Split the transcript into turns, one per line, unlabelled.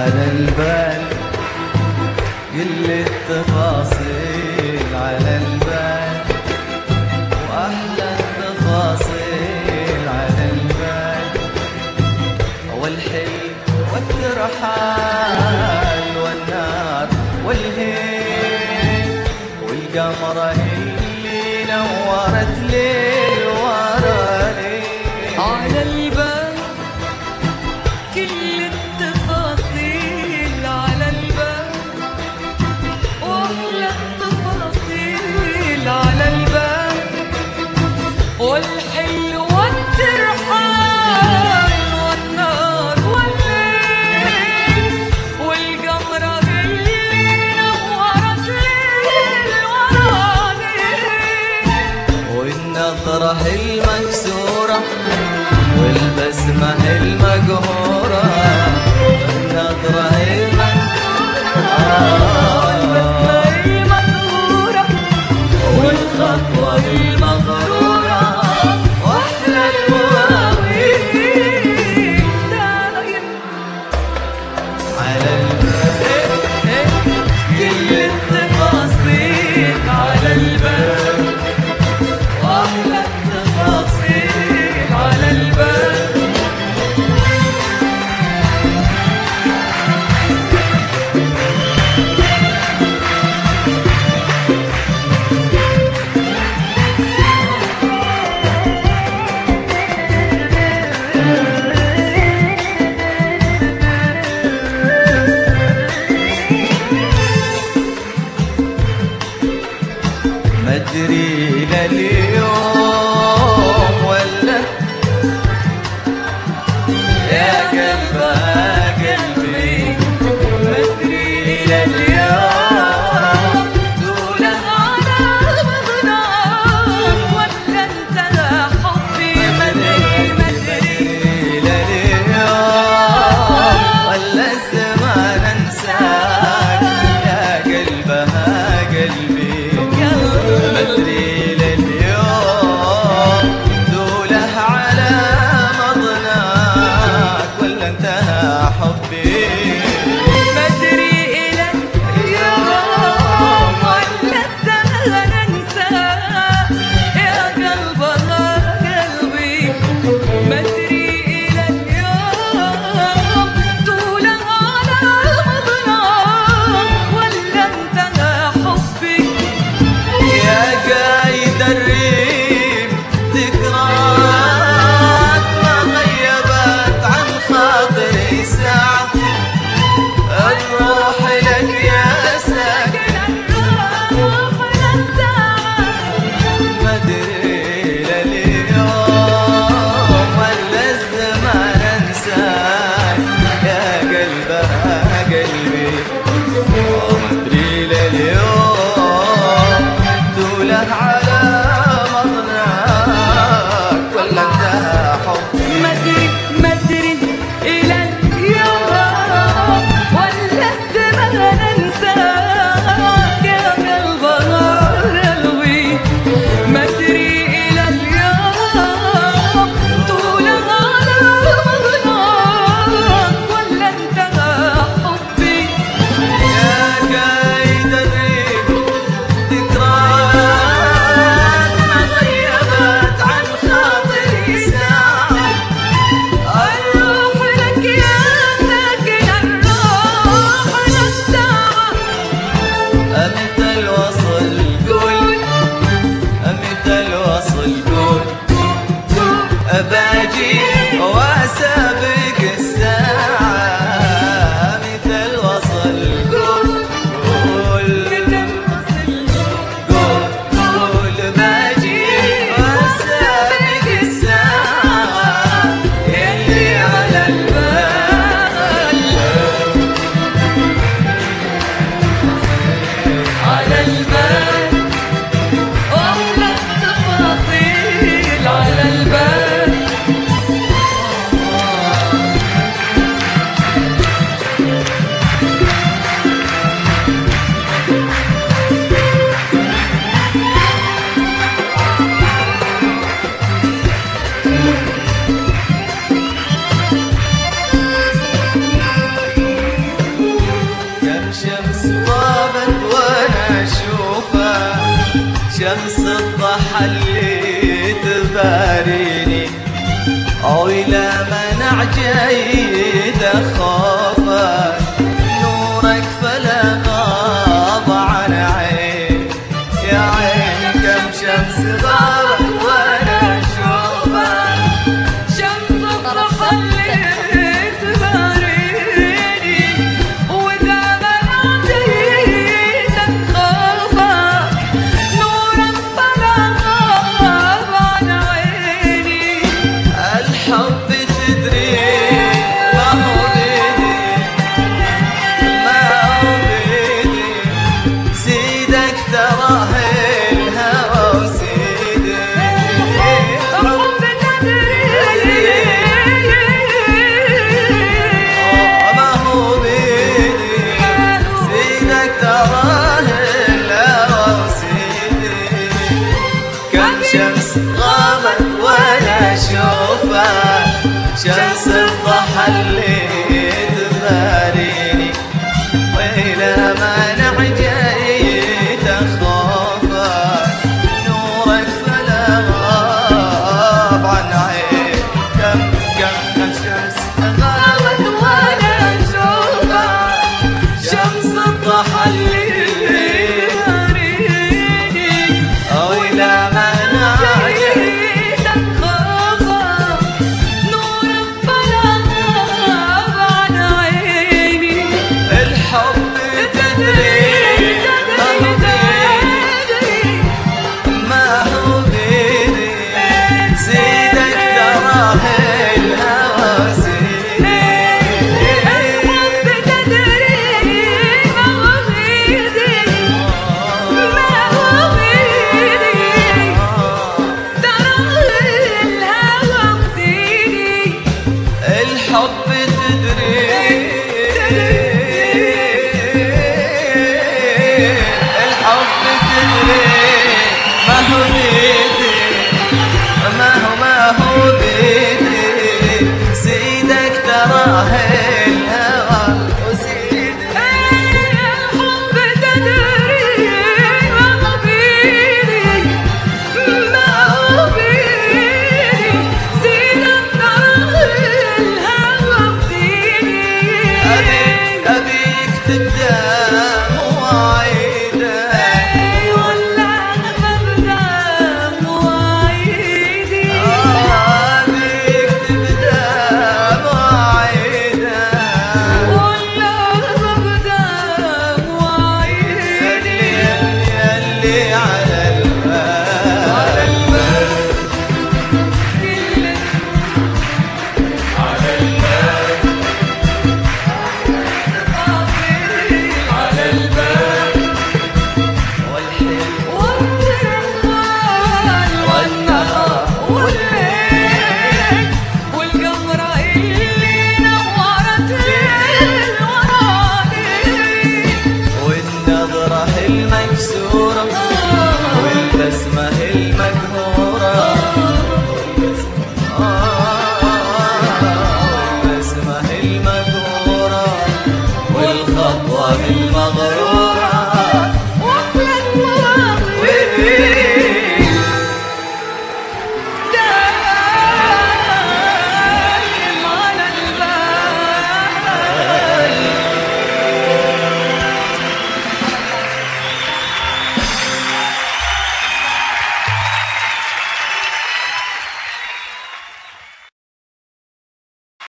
على البال كل التفاصيل على البال. وأحلى التفاصيل على البال. والحلم والترحال والنار والهيل والقمرة اللي نورت ليل. وراني
على البال كل التفاصيل. اللي
تباريني أو إلى منع جيد خوفك شمس
الضحى
Lord.